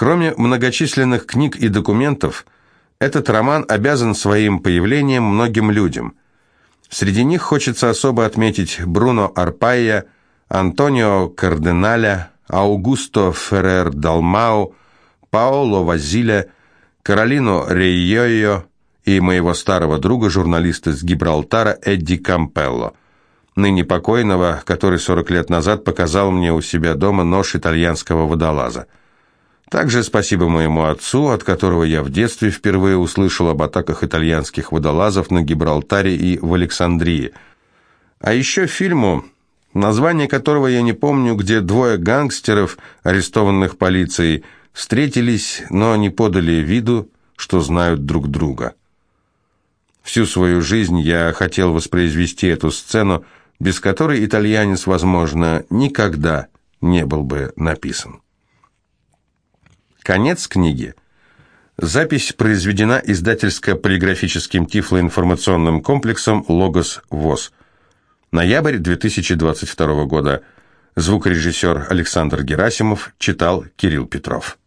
Кроме многочисленных книг и документов, этот роман обязан своим появлением многим людям. Среди них хочется особо отметить Бруно Арпайя, Антонио Карденаля, Аугусто Феррер Далмау, Паоло Вазиля, Каролину Реййойо и моего старого друга, журналиста из Гибралтара Эдди Кампелло, ныне покойного, который 40 лет назад показал мне у себя дома нож итальянского водолаза. Также спасибо моему отцу, от которого я в детстве впервые услышал об атаках итальянских водолазов на Гибралтаре и в Александрии. А еще фильму, название которого я не помню, где двое гангстеров, арестованных полицией, встретились, но не подали виду, что знают друг друга. Всю свою жизнь я хотел воспроизвести эту сцену, без которой итальянец, возможно, никогда не был бы написан. Конец книги. Запись произведена издательско-полиграфическим тифлоинформационным комплексом «Логос ВОЗ». Ноябрь 2022 года. Звукорежиссер Александр Герасимов читал Кирилл Петров.